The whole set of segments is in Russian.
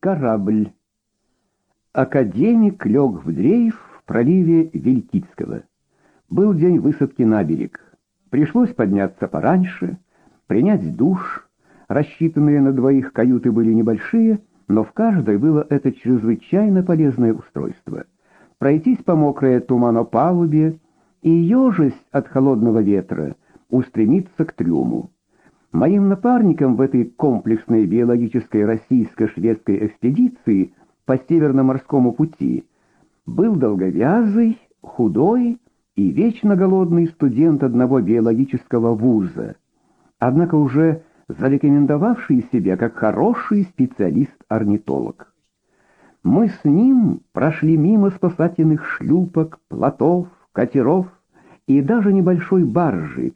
Корабль. Академик лег в дрейф в проливе Вилькицкого. Был день высадки на берег. Пришлось подняться пораньше, принять душ. Рассчитанные на двоих каюты были небольшие, но в каждой было это чрезвычайно полезное устройство. Пройтись по мокрой туманопалубе и, ежесть от холодного ветра, устремиться к трюму. Моим напарником в этой комплексной биологической российско-шведской экспедиции по Северно-морскому пути был долговязый, худой и вечно голодный студент одного биологического вуза, однако уже зарекомендовавший себя как хороший специалист-орнитолог. Мы с ним прошли мимо спасательных шлюпок, плотов, катеров и даже небольшой баржи,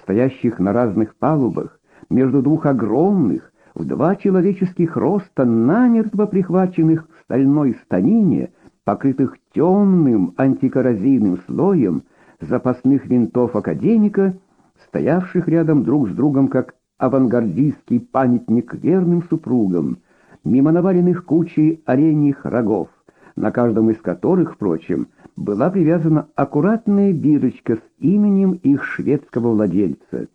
стоящих на разных палубах, между двух огромных, в два человеческих роста, намертво прихваченных к стальной станине, покрытых темным антикоррозийным слоем запасных винтов академика, стоявших рядом друг с другом как авангардистский памятник верным супругам, мимо наваленных кучей оленьих рогов, на каждом из которых, впрочем, была привязана аккуратная бирочка с именем их шведского владельца.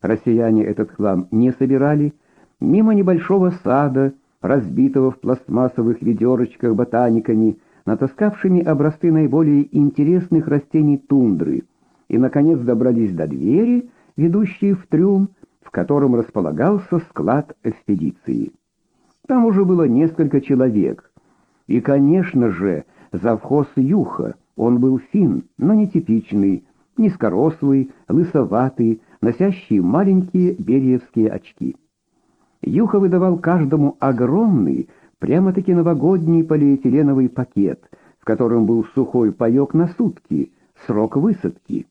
Россияне этот хлам не собирали, мимо небольшого сада, разбитого в пластмассовых ведерочках ботаниками, натаскавшими образцы наиболее интересных растений тундры, и, наконец, добрались до двери, ведущей в трюм, в котором располагался склад экспедиции. Там уже было несколько человек, и, конечно же, завхоз Юха, он был фин, но нетипичный, низкорослый, лысоватый, носящий маленькие бериевские очки. Юха выдавал каждому огромный, прямо-таки новогодний полиэтиленовый пакет, в котором был сухой паёк на сутки, срок высадки.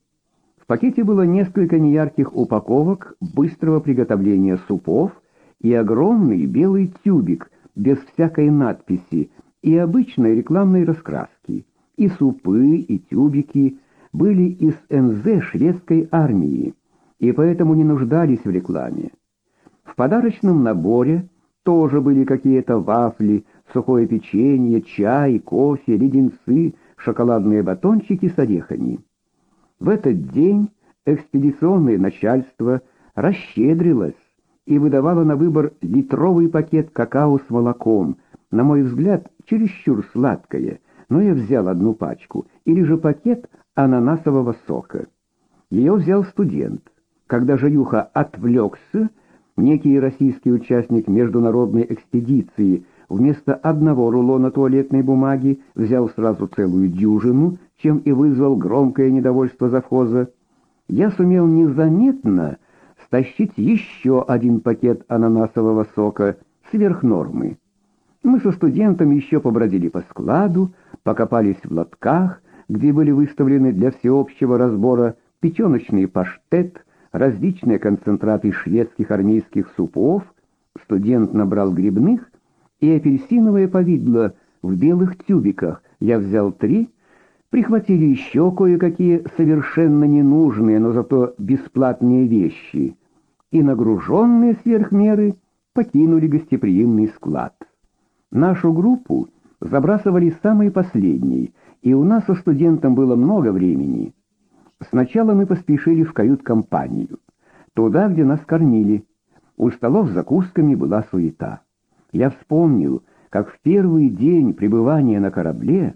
В пакете было несколько неярких упаковок быстрого приготовления супов и огромный белый тюбик без всякой надписи и обычной рекламной раскраски. И супы, и тюбики были из НЗ шведской армии, и поэтому не нуждались в рекламе. В подарочном наборе тоже были какие-то вафли, сухое печенье, чай, кофе, леденцы, шоколадные батончики с орехами. В этот день экспедиционное начальство расщедрилось и выдавало на выбор литровый пакет какао с молоком, на мой взгляд, чересчур сладкое — но я взял одну пачку, или же пакет ананасового сока. Ее взял студент. Когда же Юха отвлекся, некий российский участник международной экспедиции вместо одного рулона туалетной бумаги взял сразу целую дюжину, чем и вызвал громкое недовольство завхоза. Я сумел незаметно стащить еще один пакет ананасового сока сверх нормы. Мы со студентом еще побродили по складу, покопались в лотках, где были выставлены для всеобщего разбора печеночный паштет, различные концентраты шведских армейских супов, студент набрал грибных и апельсиновое повидло в белых тюбиках. Я взял три, прихватили еще кое-какие совершенно ненужные, но зато бесплатные вещи, и нагруженные сверх меры покинули гостеприимный склад. Нашу группу забрасывали самые последние, и у нас со студентом было много времени. Сначала мы поспешили в кают-компанию, туда, где нас кормили. У столов с закусками была суета. Я вспомнил, как в первый день пребывания на корабле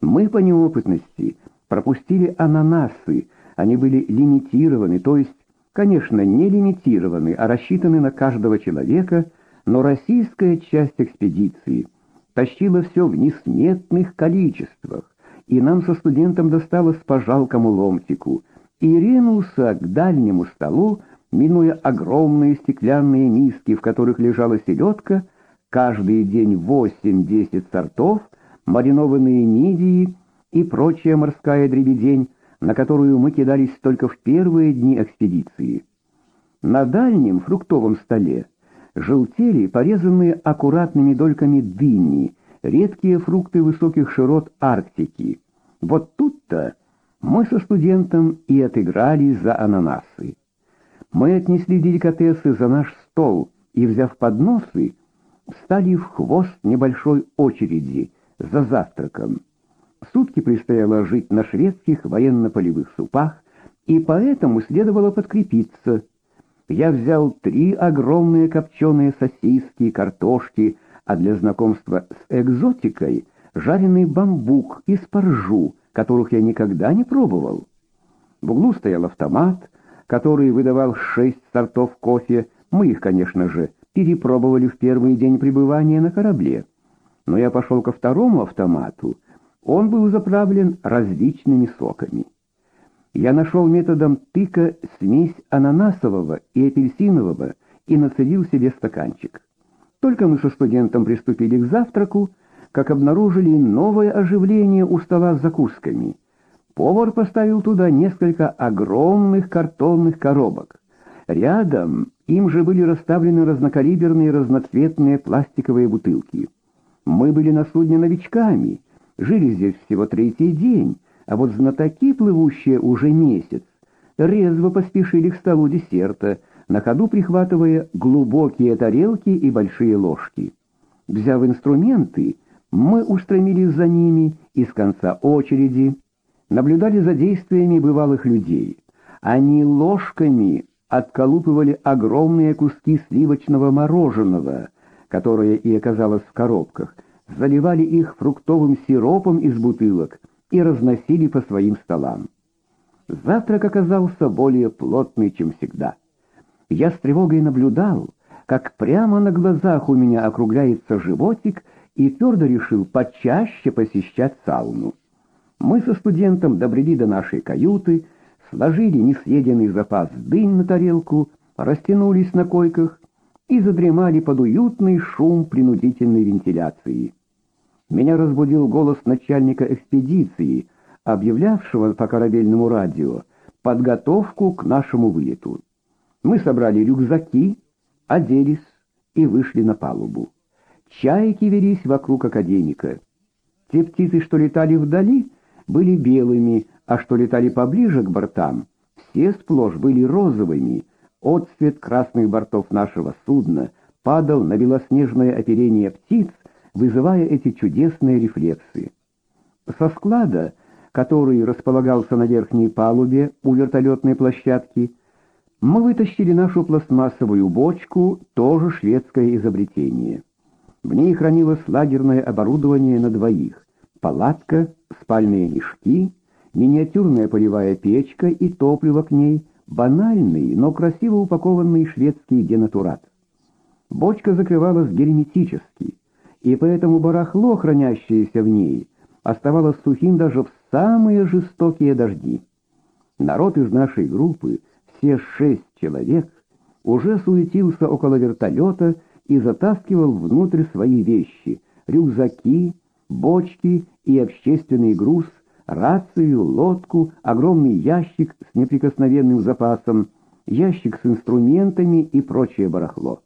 мы по неопытности пропустили ананасы, они были лимитированы, то есть, конечно, не лимитированы, а рассчитаны на каждого человека, но российская часть экспедиции тащила все в несметных количествах, и нам со студентом досталось по жалкому ломтику, и ринулся к дальнему столу, минуя огромные стеклянные миски, в которых лежала селедка, каждый день восемь-десять сортов, маринованные мидии и прочая морская дребедень, на которую мы кидались только в первые дни экспедиции. На дальнем фруктовом столе желтели порезанные аккуратными дольками дыни, редкие фрукты высоких широт Арктики. Вот тут-то мы со студентом и отыгрались за ананасы. Мы отнесли деликатесы за наш стол и, взяв подносы, встали в хвост небольшой очереди за завтраком. Сутки предстояло жить на шведских военно-полевых супах, и поэтому следовало подкрепиться. Я взял три огромные копченые сосиски, картошки, а для знакомства с экзотикой жареный бамбук и спаржу, которых я никогда не пробовал. В углу стоял автомат, который выдавал шесть сортов кофе. Мы их, конечно же, перепробовали в первый день пребывания на корабле. Но я пошел ко второму автомату. Он был заправлен различными соками. Я нашел методом тыка смесь ананасового и апельсинового и нацедил себе стаканчик. Только мы со студентом приступили к завтраку, как обнаружили новое оживление у стола с закусками. Повар поставил туда несколько огромных картонных коробок. Рядом им же были расставлены разнокалиберные разноцветные пластиковые бутылки. Мы были на судне новичками, жили здесь всего третий день, а вот знатоки, плывущие уже месяц, резво поспешили к столу десерта, на ходу прихватывая глубокие тарелки и большие ложки. Взяв инструменты, мы устремились за ними из конца очереди, наблюдали за действиями бывалых людей. Они ложками отколупывали огромные куски сливочного мороженого, которое и оказалось в коробках, заливали их фруктовым сиропом из бутылок и разносили по своим столам. Завтрак оказался более плотный, чем всегда. Я с тревогой наблюдал, как прямо на глазах у меня округляется животик, и твердо решил почаще посещать сауну. Мы со студентом добрели до нашей каюты, сложили несъеденный запас дынь на тарелку, растянулись на койках и задремали под уютный шум принудительной вентиляции. Меня разбудил голос начальника экспедиции, объявлявшего по корабельному радио подготовку к нашему вылету. Мы собрали рюкзаки, оделись и вышли на палубу. Чайки велись вокруг академика. Те птицы, что летали вдали, были белыми, а что летали поближе к бортам, все сплошь были розовыми. Отцвет красных бортов нашего судна падал на белоснежное оперение птиц, вызывая эти чудесные рефлексы. Со склада, который располагался на верхней палубе у вертолетной площадки, мы вытащили нашу пластмассовую бочку, тоже шведское изобретение. В ней хранилось лагерное оборудование на двоих, палатка, спальные мешки, миниатюрная полевая печка и топливо к ней, банальный, но красиво упакованный шведский денатурат. Бочка закрывалась герметически, и поэтому барахло, хранящееся в ней, оставалось сухим даже в самые жестокие дожди. Народ из нашей группы, все шесть человек, уже суетился около вертолета и затаскивал внутрь свои вещи, рюкзаки, бочки и общественный груз, рацию, лодку, огромный ящик с неприкосновенным запасом, ящик с инструментами и прочее барахло.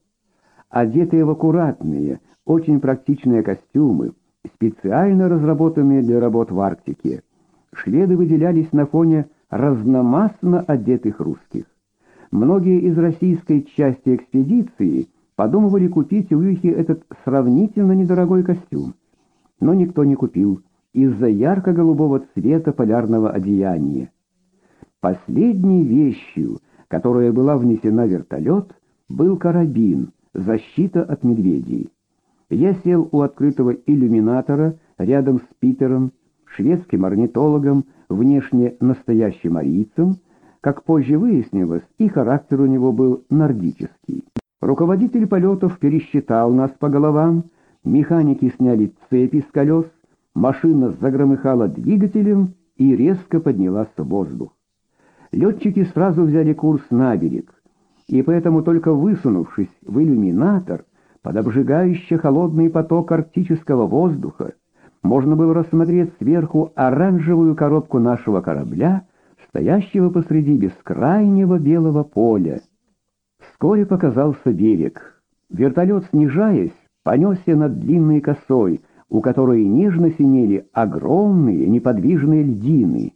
Одетые в аккуратные, очень практичные костюмы, специально разработанные для работ в Арктике. Шведы выделялись на фоне разномастно одетых русских. Многие из российской части экспедиции подумывали купить у Юхи этот сравнительно недорогой костюм, но никто не купил из-за ярко-голубого цвета полярного одеяния. Последней вещью, которая была внесена в вертолет, был карабин, защита от медведей. Я сел у открытого иллюминатора рядом с Питером, шведским орнитологом, внешне настоящим арийцем, как позже выяснилось, и характер у него был нордический. Руководитель полетов пересчитал нас по головам, механики сняли цепи с колес, машина загромыхала двигателем и резко поднялась в воздух. Летчики сразу взяли курс на берег, и поэтому только высунувшись в иллюминатор, под обжигающий холодный поток арктического воздуха можно было рассмотреть сверху оранжевую коробку нашего корабля, стоящего посреди бескрайнего белого поля. Вскоре показался берег. Вертолет, снижаясь, понесся над длинной косой, у которой нежно синели огромные неподвижные льдины.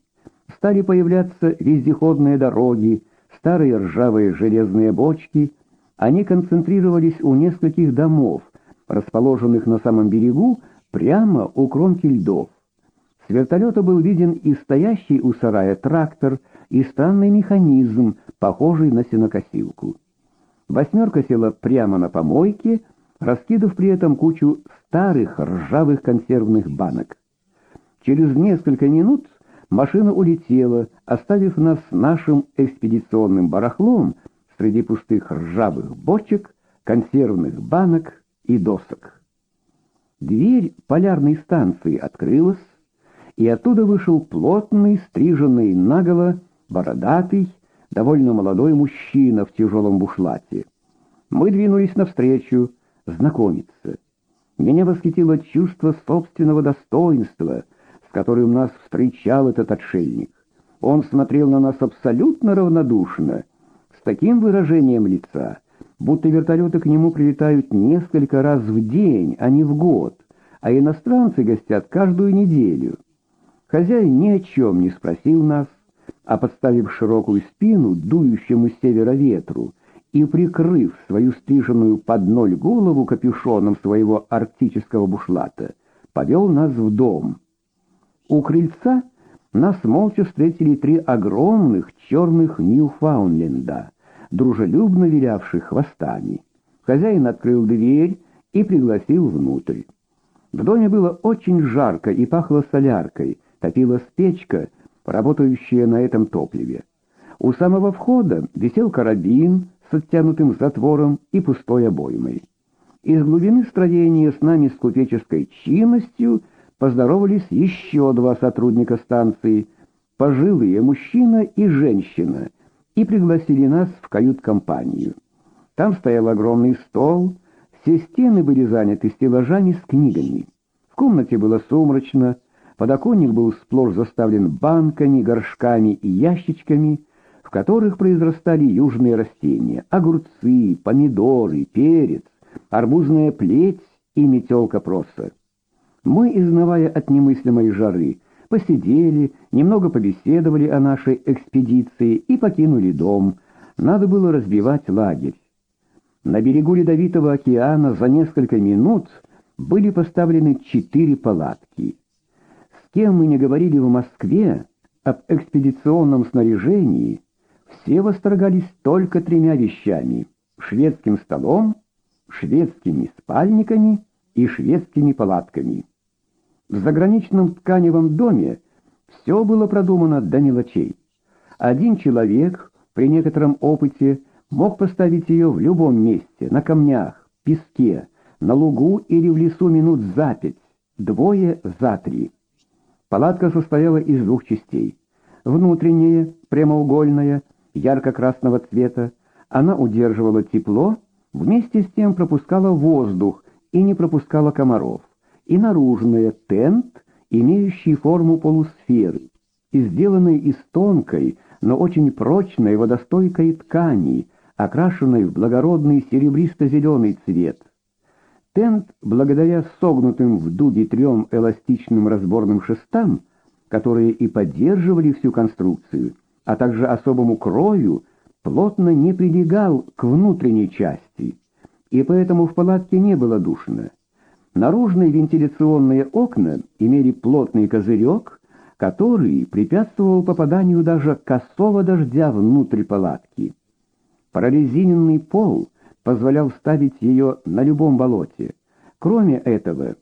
Стали появляться вездеходные дороги, старые ржавые железные бочки — они концентрировались у нескольких домов, расположенных на самом берегу, прямо у кромки льдов. С вертолета был виден и стоящий у сарая трактор, и странный механизм, похожий на сенокосилку. Восьмерка села прямо на помойке, раскидав при этом кучу старых ржавых консервных банок. Через несколько минут машина улетела, оставив нас нашим экспедиционным барахлом среди пустых ржавых бочек, консервных банок и досок. Дверь полярной станции открылась, и оттуда вышел плотный, стриженный наголо, бородатый, довольно молодой мужчина в тяжелом бушлате. Мы двинулись навстречу, знакомиться. Меня восхитило чувство собственного достоинства, с которым нас встречал этот отшельник. Он смотрел на нас абсолютно равнодушно, таким выражением лица, будто вертолеты к нему прилетают несколько раз в день, а не в год, а иностранцы гостят каждую неделю. Хозяин ни о чем не спросил нас, а подставив широкую спину дующему с севера ветру и прикрыв свою стриженную под ноль голову капюшоном своего арктического бушлата, повел нас в дом. У крыльца нас молча встретили три огромных черных Ньюфаундленда, дружелюбно вилявших хвостами. Хозяин открыл дверь и пригласил внутрь. В доме было очень жарко и пахло соляркой, топилась печка, работающая на этом топливе. У самого входа висел карабин с оттянутым затвором и пустой обоймой. Из глубины строения с нами с купеческой чинностью поздоровались еще два сотрудника станции, пожилые мужчина и женщина, и пригласили нас в кают-компанию. Там стоял огромный стол, все стены были заняты стеллажами с книгами. В комнате было сумрачно, Подоконник был сплошь заставлен банками, горшками и ящичками, в которых произрастали южные растения — огурцы, помидоры, перец, арбузная плеть и метелка проса. Мы, изнывая от немыслимой жары, посидели, немного побеседовали о нашей экспедиции и покинули дом. Надо было разбивать лагерь. На берегу Ледовитого океана за несколько минут были поставлены четыре палатки — кем мы не говорили в Москве об экспедиционном снаряжении, все восторгались только тремя вещами — шведским столом, шведскими спальниками и шведскими палатками. В заграничном тканевом доме все было продумано до мелочей. Один человек при некотором опыте мог поставить ее в любом месте, на камнях, песке, на лугу или в лесу минут за пять, двое за три. Палатка состояла из двух частей. Внутренняя, прямоугольная, ярко-красного цвета, она удерживала тепло, вместе с тем пропускала воздух и не пропускала комаров. И наружная тент, имеющий форму полусферы, и сделанный из тонкой, но очень прочной водостойкой ткани, окрашенной в благородный серебристо-зеленый цвет. Тент, благодаря согнутым в дуге трем эластичным разборным шестам, которые и поддерживали всю конструкцию, а также особому крою, плотно не прилегал к внутренней части, и поэтому в палатке не было душно. Наружные вентиляционные окна имели плотный козырек, который препятствовал попаданию даже косого дождя внутрь палатки. Прорезиненный пол позволял ставить ее на любом болоте. Кроме этого,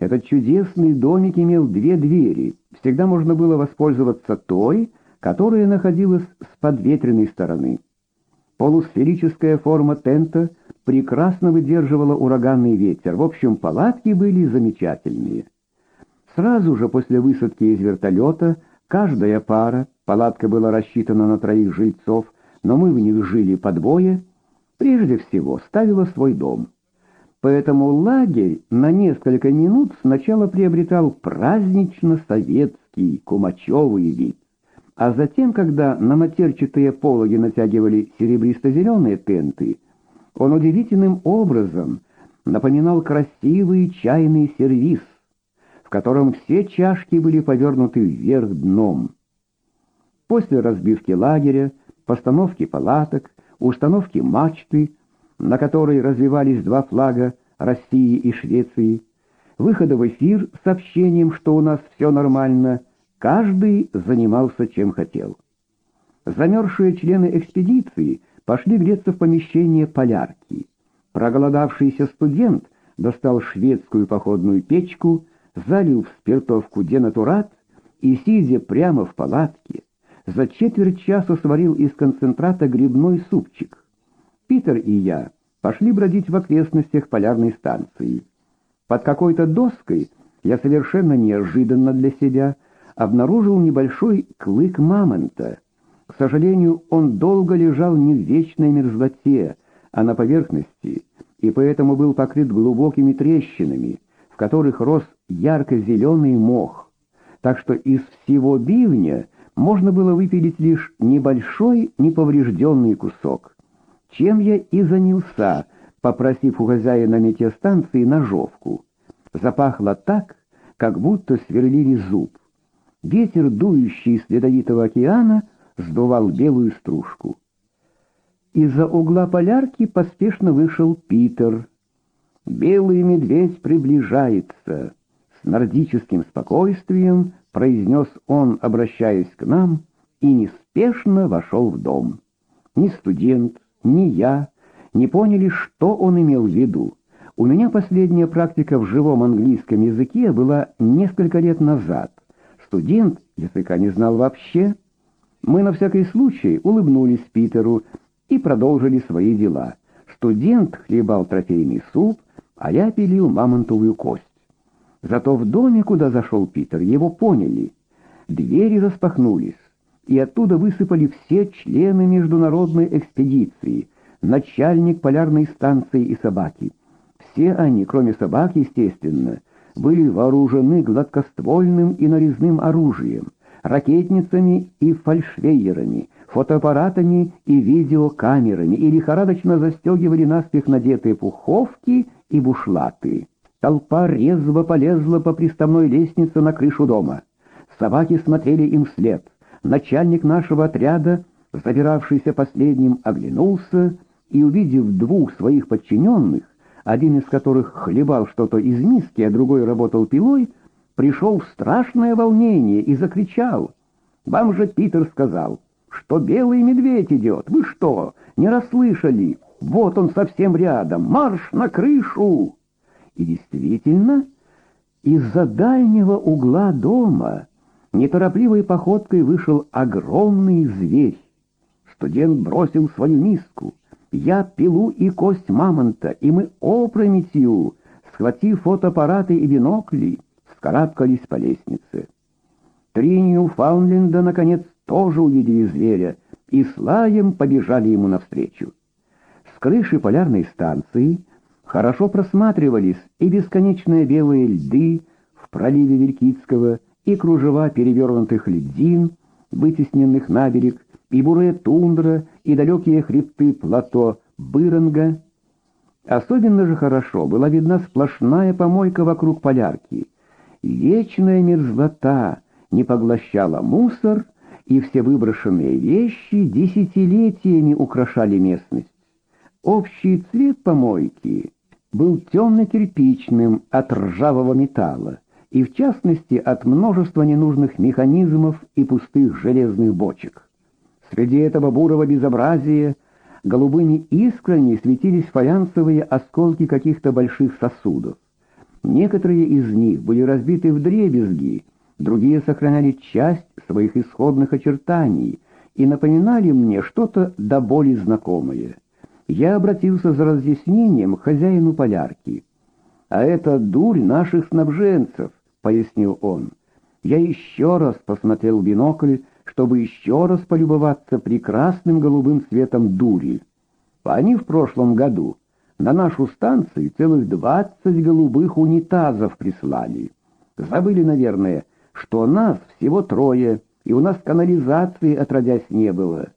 этот чудесный домик имел две двери. Всегда можно было воспользоваться той, которая находилась с подветренной стороны. Полусферическая форма тента прекрасно выдерживала ураганный ветер. В общем, палатки были замечательные. Сразу же после высадки из вертолета каждая пара, палатка была рассчитана на троих жильцов, но мы в них жили по двое, прежде всего ставила свой дом. Поэтому лагерь на несколько минут сначала приобретал празднично-советский кумачевый вид, а затем, когда на матерчатые пологи натягивали серебристо-зеленые тенты, он удивительным образом напоминал красивый чайный сервиз, в котором все чашки были повернуты вверх дном. После разбивки лагеря, постановки палаток, установки мачты, на которой развивались два флага, России и Швеции, выхода в эфир с сообщением, что у нас все нормально, каждый занимался чем хотел. Замерзшие члены экспедиции пошли греться в помещение полярки. Проголодавшийся студент достал шведскую походную печку, залил в спиртовку денатурат и, сидя прямо в палатке, за четверть часа сварил из концентрата грибной супчик. Питер и я пошли бродить в окрестностях полярной станции. Под какой-то доской я совершенно неожиданно для себя обнаружил небольшой клык мамонта. К сожалению, он долго лежал не в вечной мерзлоте, а на поверхности, и поэтому был покрыт глубокими трещинами, в которых рос ярко-зеленый мох. Так что из всего бивня можно было выпилить лишь небольшой неповрежденный кусок. Чем я и занялся, попросив у хозяина метеостанции ножовку. Запахло так, как будто сверлили зуб. Ветер, дующий из Ледовитого океана, сдувал белую стружку. Из-за угла полярки поспешно вышел Питер. «Белый медведь приближается!» С нордическим спокойствием произнес он, обращаясь к нам, и неспешно вошел в дом. Ни студент, ни я не поняли, что он имел в виду. У меня последняя практика в живом английском языке была несколько лет назад. Студент языка не знал вообще. Мы на всякий случай улыбнулись Питеру и продолжили свои дела. Студент хлебал трофейный суп, а я пилил мамонтовую кость. Зато в доме, куда зашел Питер, его поняли. Двери распахнулись, и оттуда высыпали все члены международной экспедиции, начальник полярной станции и собаки. Все они, кроме собак, естественно, были вооружены гладкоствольным и нарезным оружием, ракетницами и фальшвейерами, фотоаппаратами и видеокамерами и лихорадочно застегивали наспех надетые пуховки и бушлаты. Толпа резво полезла по приставной лестнице на крышу дома. Собаки смотрели им вслед. Начальник нашего отряда, забиравшийся последним, оглянулся и, увидев двух своих подчиненных, один из которых хлебал что-то из миски, а другой работал пилой, пришел в страшное волнение и закричал. «Вам же Питер сказал, что белый медведь идет. Вы что, не расслышали? Вот он совсем рядом. Марш на крышу!» И действительно, из-за дальнего угла дома неторопливой походкой вышел огромный зверь. Студент бросил свою миску. Я пилу и кость мамонта, и мы опрометью, схватив фотоаппараты и бинокли, вскарабкались по лестнице. Три Ньюфаундленда, наконец, тоже увидели зверя и с лаем побежали ему навстречу. С крыши полярной станции хорошо просматривались и бесконечные белые льды в проливе Вилькицкого, и кружева перевернутых льдин, вытесненных на берег, и бурая тундра, и далекие хребты плато Быронга. Особенно же хорошо была видна сплошная помойка вокруг полярки. Вечная мерзлота не поглощала мусор, и все выброшенные вещи десятилетиями украшали местность. Общий цвет помойки был темно-кирпичным от ржавого металла, и в частности от множества ненужных механизмов и пустых железных бочек. Среди этого бурого безобразия голубыми искрами светились фаянсовые осколки каких-то больших сосудов. Некоторые из них были разбиты в дребезги, другие сохраняли часть своих исходных очертаний и напоминали мне что-то до боли знакомое я обратился за разъяснением к хозяину полярки. «А это дурь наших снабженцев», — пояснил он. Я еще раз посмотрел в бинокль, чтобы еще раз полюбоваться прекрасным голубым цветом дури. Они в прошлом году на нашу станцию целых двадцать голубых унитазов прислали. Забыли, наверное, что нас всего трое, и у нас канализации отродясь не было.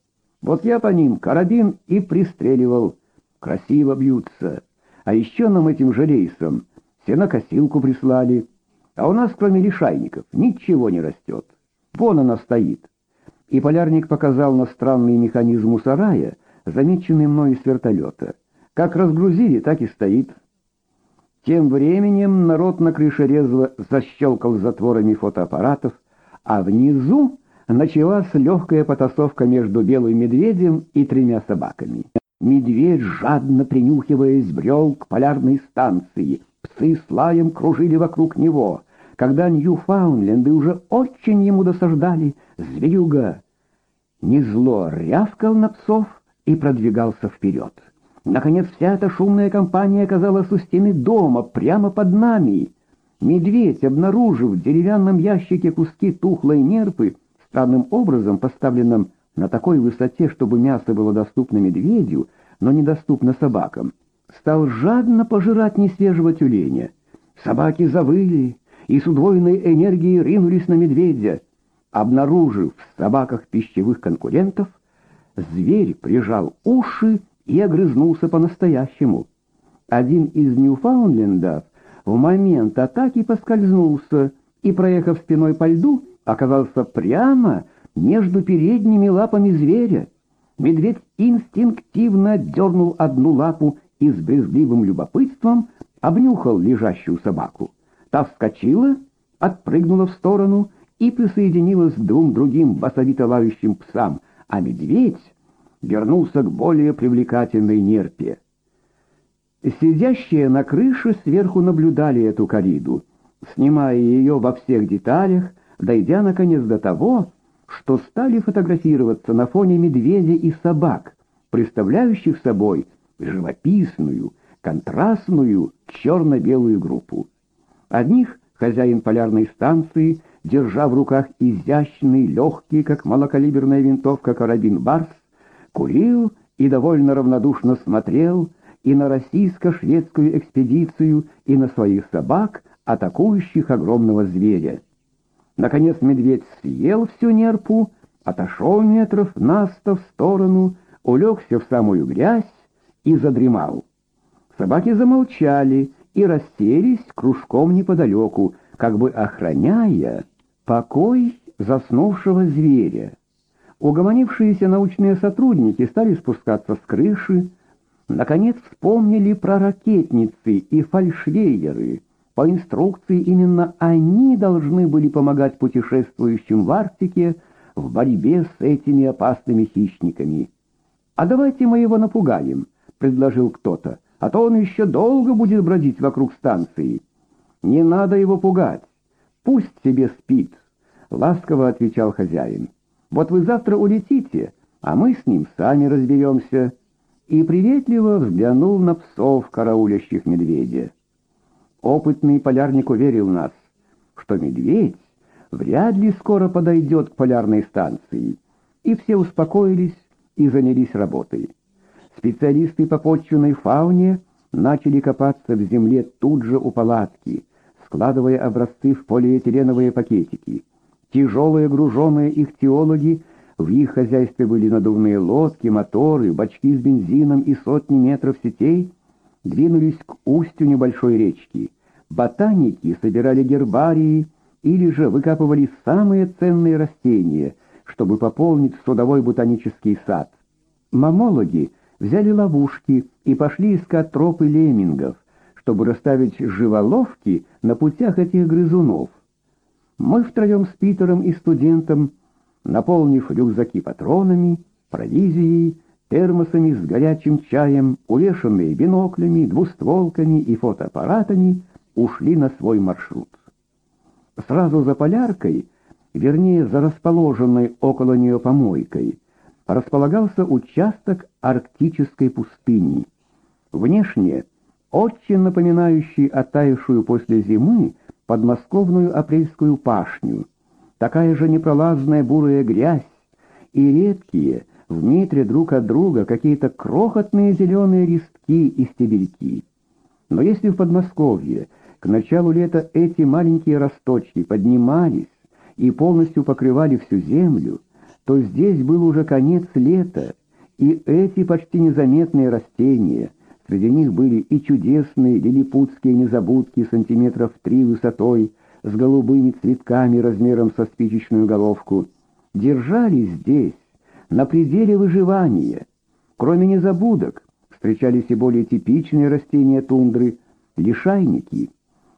Вот я по ним карабин и пристреливал. Красиво бьются. А еще нам этим же рейсом сенокосилку прислали. А у нас, кроме лишайников, ничего не растет. Вон она стоит. И полярник показал на странный механизм у сарая, замеченный мной с вертолета. Как разгрузили, так и стоит. Тем временем народ на крыше резво защелкал затворами фотоаппаратов, а внизу началась легкая потасовка между белым медведем и тремя собаками. Медведь, жадно принюхиваясь, брел к полярной станции. Псы с лаем кружили вокруг него. Когда Ньюфаундленды уже очень ему досаждали, зверюга незло рявкал на псов и продвигался вперед. Наконец вся эта шумная компания оказалась у стены дома, прямо под нами. Медведь, обнаружив в деревянном ящике куски тухлой нерпы, странным образом поставленном на такой высоте, чтобы мясо было доступно медведю, но недоступно собакам, стал жадно пожирать несвежего тюленя. Собаки завыли и с удвоенной энергией ринулись на медведя. Обнаружив в собаках пищевых конкурентов, зверь прижал уши и огрызнулся по-настоящему. Один из Ньюфаундлендов в момент атаки поскользнулся и, проехав спиной по льду, оказался прямо между передними лапами зверя. Медведь инстинктивно дернул одну лапу и с брезгливым любопытством обнюхал лежащую собаку. Та вскочила, отпрыгнула в сторону и присоединилась к двум другим басовито лающим псам, а медведь вернулся к более привлекательной нерпе. Сидящие на крыше сверху наблюдали эту кориду, снимая ее во всех деталях, дойдя наконец до того, что стали фотографироваться на фоне медведя и собак, представляющих собой живописную, контрастную черно-белую группу. Одних хозяин полярной станции, держа в руках изящный, легкий, как малокалиберная винтовка, карабин «Барс», курил и довольно равнодушно смотрел и на российско-шведскую экспедицию, и на своих собак, атакующих огромного зверя. Наконец медведь съел всю нерпу, отошел метров на сто в сторону, улегся в самую грязь и задремал. Собаки замолчали и расселись кружком неподалеку, как бы охраняя покой заснувшего зверя. Угомонившиеся научные сотрудники стали спускаться с крыши, наконец вспомнили про ракетницы и фальшвейеры. По инструкции именно они должны были помогать путешествующим в Арктике в борьбе с этими опасными хищниками. «А давайте мы его напугаем», — предложил кто-то, «а то он еще долго будет бродить вокруг станции». «Не надо его пугать, пусть себе спит», — ласково отвечал хозяин. Вот вы завтра улетите, а мы с ним сами разберемся». И приветливо взглянул на псов, караулящих медведя. Опытный полярник уверил нас, что медведь вряд ли скоро подойдет к полярной станции, и все успокоились и занялись работой. Специалисты по почвенной фауне начали копаться в земле тут же у палатки, складывая образцы в полиэтиленовые пакетики. Тяжелые груженные их теологи, в их хозяйстве были надувные лодки, моторы, бачки с бензином и сотни метров сетей, двинулись к устью небольшой речки. Ботаники собирали гербарии или же выкапывали самые ценные растения, чтобы пополнить судовой ботанический сад. Мамологи взяли ловушки и пошли искать тропы леммингов, чтобы расставить живоловки на путях этих грызунов. Мы втроем с Питером и студентом, наполнив рюкзаки патронами, провизией, термосами с горячим чаем, увешанные биноклями, двустволками и фотоаппаратами, ушли на свой маршрут. Сразу за поляркой, вернее, за расположенной около нее помойкой, располагался участок арктической пустыни. Внешне, очень напоминающий оттаившую после зимы, подмосковную апрельскую пашню, такая же непролазная бурая грязь и редкие в метре друг от друга какие-то крохотные зеленые листки и стебельки. Но если в Подмосковье к началу лета эти маленькие росточки поднимались и полностью покрывали всю землю, то здесь был уже конец лета, и эти почти незаметные растения — Среди них были и чудесные лилипутские незабудки сантиметров три высотой, с голубыми цветками размером со спичечную головку. Держались здесь, на пределе выживания. Кроме незабудок, встречались и более типичные растения тундры, лишайники.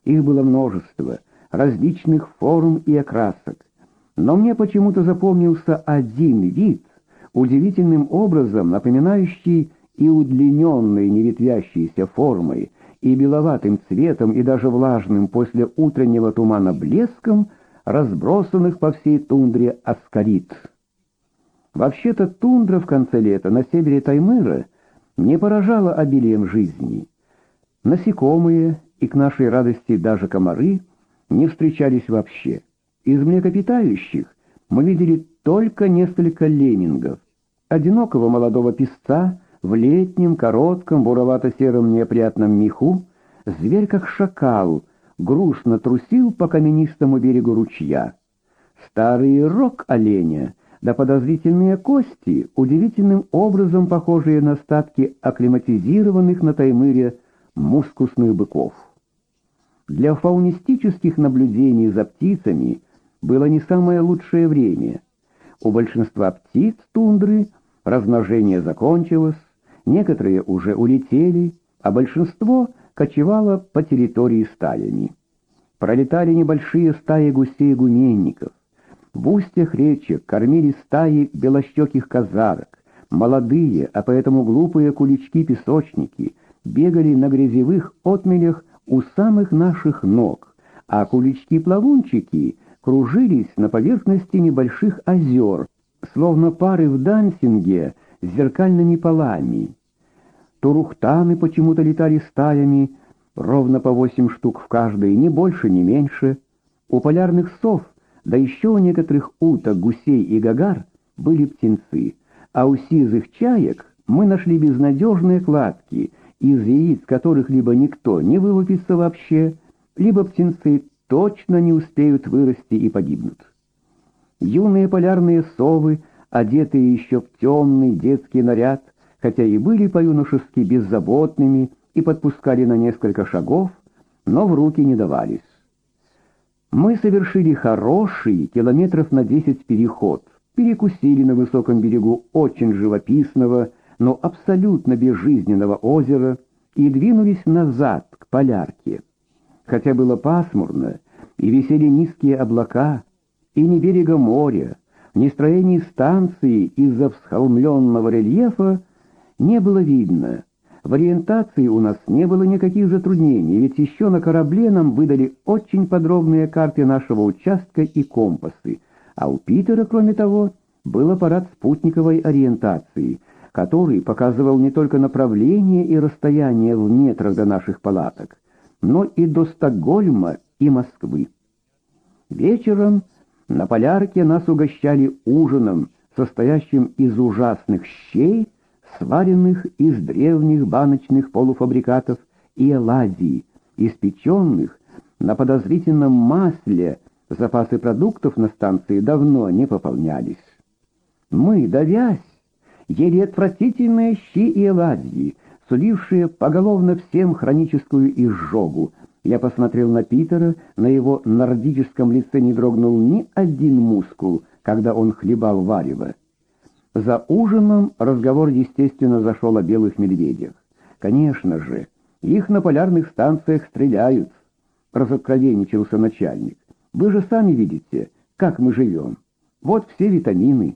Их было множество, различных форм и окрасок. Но мне почему-то запомнился один вид, удивительным образом напоминающий и удлиненной неветвящейся формой, и беловатым цветом, и даже влажным после утреннего тумана блеском разбросанных по всей тундре аскарит. Вообще-то тундра в конце лета на севере Таймыра не поражала обилием жизни. Насекомые и, к нашей радости, даже комары не встречались вообще. Из млекопитающих мы видели только несколько леммингов, одинокого молодого песца в летнем, коротком, буровато-сером неопрятном меху, зверь как шакал, грустно трусил по каменистому берегу ручья. Старый рог оленя, да подозрительные кости, удивительным образом похожие на статки акклиматизированных на Таймыре мускусных быков. Для фаунистических наблюдений за птицами было не самое лучшее время. У большинства птиц тундры размножение закончилось, некоторые уже улетели, а большинство кочевало по территории стаями. Пролетали небольшие стаи гусей-гуменников. В устьях речек кормили стаи белощеких казарок. Молодые, а поэтому глупые кулички-песочники бегали на грязевых отмелях у самых наших ног, а кулички-плавунчики кружились на поверхности небольших озер, словно пары в дансинге с зеркальными полами. Турухтаны почему-то летали стаями, ровно по восемь штук в каждой, ни больше, ни меньше. У полярных сов, да еще у некоторых уток, гусей и гагар были птенцы, а у сизых чаек мы нашли безнадежные кладки, из яиц которых либо никто не вылупится вообще, либо птенцы точно не успеют вырасти и погибнут. Юные полярные совы, одетые еще в темный детский наряд, хотя и были по-юношески беззаботными и подпускали на несколько шагов, но в руки не давались. Мы совершили хороший, километров на десять переход, перекусили на высоком берегу очень живописного, но абсолютно безжизненного озера и двинулись назад, к полярке. Хотя было пасмурно, и висели низкие облака, и ни берега моря, ни строений станции из-за всхолмленного рельефа не было видно. В ориентации у нас не было никаких затруднений, ведь еще на корабле нам выдали очень подробные карты нашего участка и компасы, а у Питера, кроме того, был аппарат спутниковой ориентации, который показывал не только направление и расстояние в метрах до наших палаток, но и до Стокгольма и Москвы. Вечером на полярке нас угощали ужином, состоящим из ужасных щей, сваренных из древних баночных полуфабрикатов и оладий, испеченных на подозрительном масле, запасы продуктов на станции давно не пополнялись. Мы, давясь, ели отвратительные щи и оладьи, сулившие поголовно всем хроническую изжогу. Я посмотрел на Питера, на его нордическом лице не дрогнул ни один мускул, когда он хлебал варево. За ужином разговор, естественно, зашел о белых медведях. Конечно же, их на полярных станциях стреляют, разоткровенничался начальник. Вы же сами видите, как мы живем. Вот все витамины.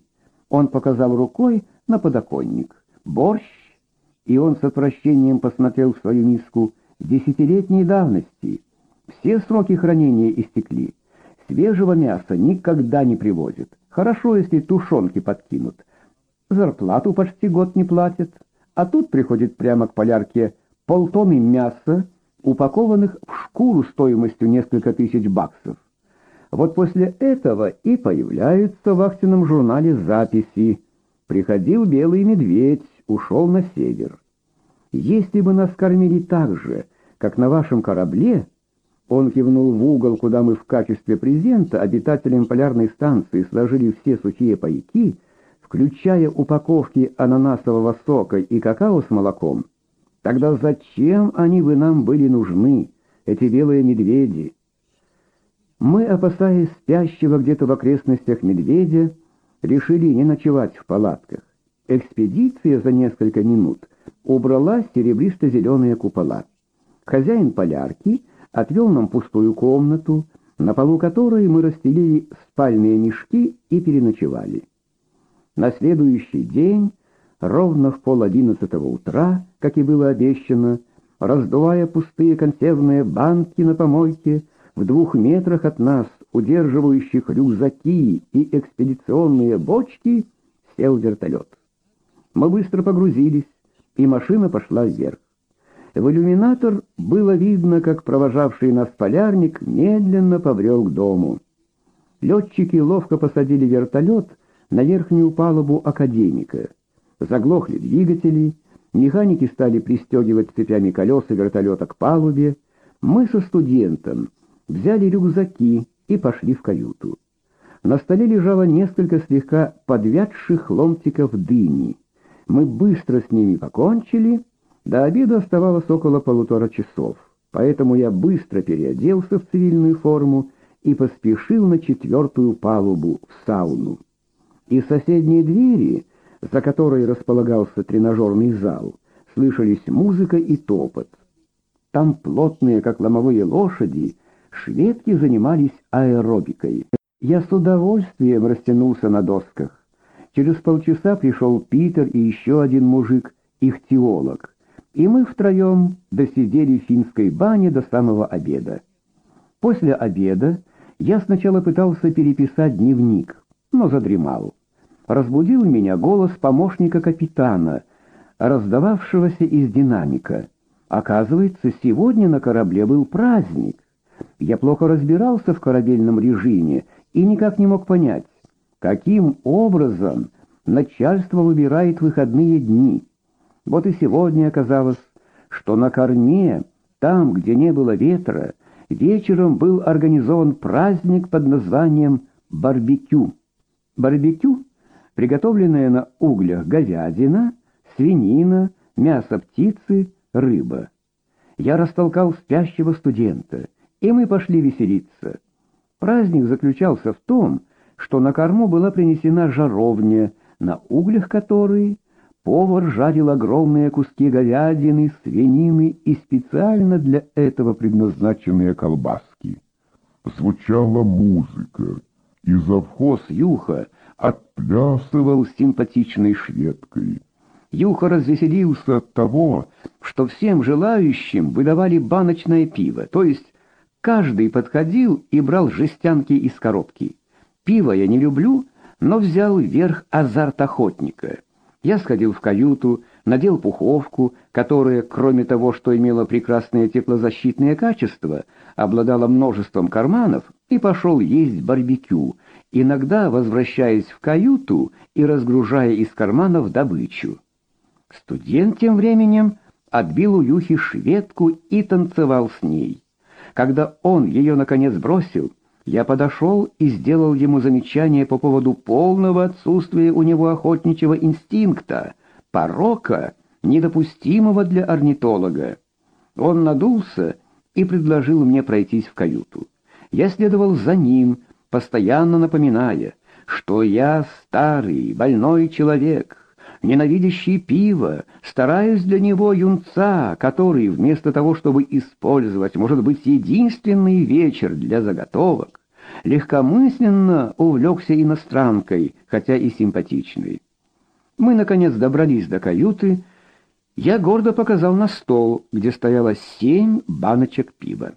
Он показал рукой на подоконник. Борщ, и он с отвращением посмотрел в свою миску, десятилетней давности. Все сроки хранения истекли. Свежего мяса никогда не привозят. Хорошо, если тушенки подкинут. Зарплату почти год не платят. А тут приходит прямо к полярке полтонны мяса, упакованных в шкуру стоимостью несколько тысяч баксов. Вот после этого и появляются в вахтенном журнале записи Приходил белый медведь, ушел на север. Если бы нас кормили так же, как на вашем корабле, он кивнул в угол, куда мы в качестве презента обитателям полярной станции сложили все сухие пайки, включая упаковки ананасового сока и какао с молоком, тогда зачем они бы нам были нужны, эти белые медведи? Мы, опасаясь спящего где-то в окрестностях медведя, решили не ночевать в палатках. Экспедиция за несколько минут убрала серебристо-зеленые купола. Хозяин полярки отвел нам пустую комнату, на полу которой мы расстелили спальные мешки и переночевали. На следующий день, ровно в пол одиннадцатого утра, как и было обещано, раздувая пустые консервные банки на помойке, в двух метрах от нас, удерживающих рюкзаки и экспедиционные бочки, сел вертолет. Мы быстро погрузились, и машина пошла вверх. В иллюминатор было видно, как провожавший нас полярник медленно побрел к дому. Летчики ловко посадили вертолет на верхнюю палубу академика. Заглохли двигатели, механики стали пристегивать цепями колеса вертолета к палубе. Мы со студентом взяли рюкзаки и пошли в каюту. На столе лежало несколько слегка подвядших ломтиков дыни. Мы быстро с ними покончили, до обеда оставалось около полутора часов, поэтому я быстро переоделся в цивильную форму и поспешил на четвертую палубу в сауну. Из соседней двери, за которой располагался тренажерный зал, слышались музыка и топот. Там плотные, как ломовые лошади, шведки занимались аэробикой. Я с удовольствием растянулся на досках. Через полчаса пришел Питер и еще один мужик, их теолог, и мы втроем досидели в финской бане до самого обеда. После обеда я сначала пытался переписать дневник, но задремал. Разбудил меня голос помощника капитана, раздававшегося из динамика. Оказывается, сегодня на корабле был праздник. Я плохо разбирался в корабельном режиме и никак не мог понять, каким образом начальство выбирает выходные дни. Вот и сегодня оказалось, что на корме, там, где не было ветра, вечером был организован праздник под названием барбекю. Барбекю, приготовленная на углях говядина, свинина, мясо птицы, рыба. Я растолкал спящего студента, и мы пошли веселиться. Праздник заключался в том, что на корму была принесена жаровня, на углях которой повар жарил огромные куски говядины, свинины и специально для этого предназначенные колбаски. Звучала музыка, и завхоз Юха отплясывал симпатичной шведкой. Юха развеселился от того, что всем желающим выдавали баночное пиво, то есть каждый подходил и брал жестянки из коробки. Пиво я не люблю, но взял верх азарт охотника. Я сходил в каюту, надел пуховку, которая, кроме того, что имела прекрасные теплозащитные качества, обладала множеством карманов, и пошел есть барбекю, иногда возвращаясь в каюту и разгружая из карманов добычу. Студент тем временем отбил у Юхи шведку и танцевал с ней. Когда он ее наконец бросил, я подошел и сделал ему замечание по поводу полного отсутствия у него охотничьего инстинкта, порока, недопустимого для орнитолога. Он надулся и предложил мне пройтись в каюту. Я следовал за ним, постоянно напоминая, что я старый, больной человек, ненавидящий пиво, стараюсь для него юнца, который вместо того, чтобы использовать, может быть, единственный вечер для заготовок, легкомысленно увлекся иностранкой, хотя и симпатичной. Мы, наконец, добрались до каюты. Я гордо показал на стол, где стояло семь баночек пива.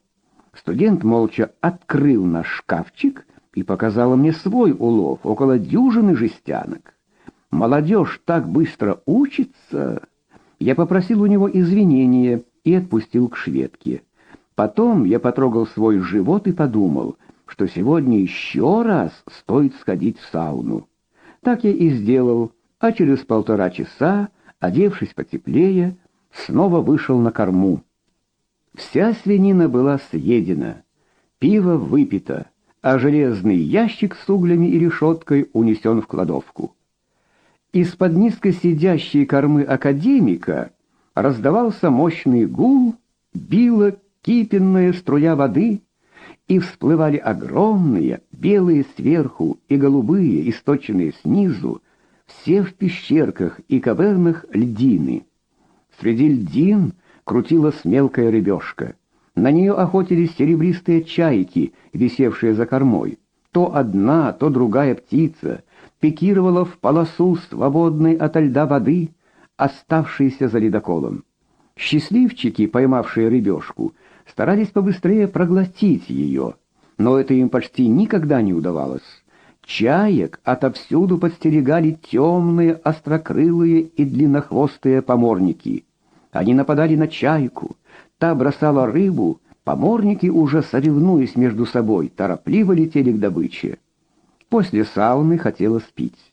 Студент молча открыл наш шкафчик и показал мне свой улов, около дюжины жестянок. Молодежь так быстро учится. Я попросил у него извинения и отпустил к шведке. Потом я потрогал свой живот и подумал, что сегодня еще раз стоит сходить в сауну. Так я и сделал, а через полтора часа, одевшись потеплее, снова вышел на корму. Вся свинина была съедена, пиво выпито, а железный ящик с углями и решеткой унесен в кладовку. Из-под низко сидящей кормы академика раздавался мощный гул, била кипенная струя воды, и всплывали огромные, белые сверху и голубые, источенные снизу, все в пещерках и кавернах льдины. Среди льдин крутилась мелкая рыбешка. На нее охотились серебристые чайки, висевшие за кормой. То одна, то другая птица пикировала в полосу свободной ото льда воды, оставшейся за ледоколом. Счастливчики, поймавшие рыбешку, старались побыстрее проглотить ее, но это им почти никогда не удавалось. Чаек отовсюду подстерегали темные, острокрылые и длиннохвостые поморники. Они нападали на чайку, та бросала рыбу, поморники, уже соревнуясь между собой, торопливо летели к добыче. После сауны хотелось пить.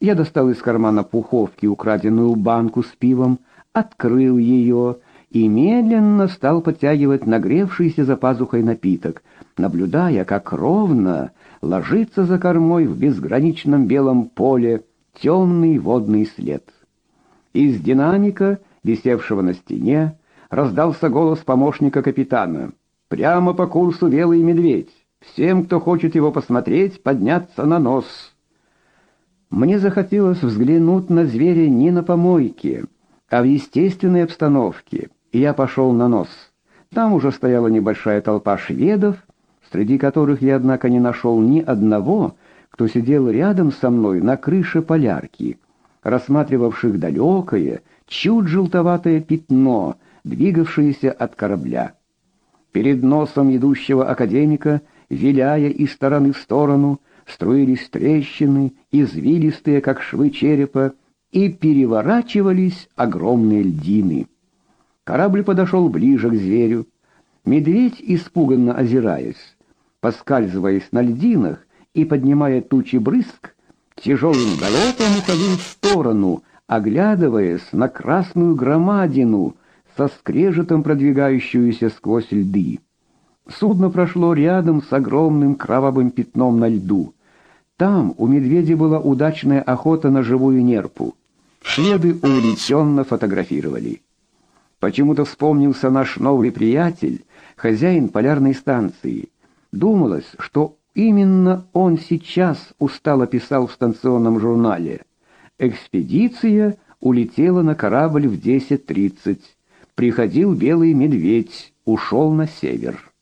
Я достал из кармана пуховки украденную банку с пивом, открыл ее и медленно стал подтягивать нагревшийся за пазухой напиток, наблюдая, как ровно ложится за кормой в безграничном белом поле темный водный след. Из динамика, висевшего на стене, раздался голос помощника капитана. «Прямо по курсу белый медведь. Всем, кто хочет его посмотреть, подняться на нос». Мне захотелось взглянуть на зверя не на помойке, а в естественной обстановке, и я пошел на нос. Там уже стояла небольшая толпа шведов, среди которых я, однако, не нашел ни одного, кто сидел рядом со мной на крыше полярки, рассматривавших далекое, чуть желтоватое пятно, двигавшееся от корабля. Перед носом идущего академика, виляя из стороны в сторону, струились трещины, извилистые, как швы черепа, и переворачивались огромные льдины. Корабль подошел ближе к зверю. Медведь, испуганно озираясь, поскальзываясь на льдинах и поднимая тучи брызг, тяжелым галопом уходил в сторону, оглядываясь на красную громадину, со скрежетом продвигающуюся сквозь льды. Судно прошло рядом с огромным кровавым пятном на льду. Там у медведя была удачная охота на живую нерпу. Шведы увлеченно фотографировали. Почему-то вспомнился наш новый приятель, хозяин полярной станции. Думалось, что именно он сейчас устало писал в станционном журнале. Экспедиция улетела на корабль в 10.30. Приходил белый медведь, ушел на север.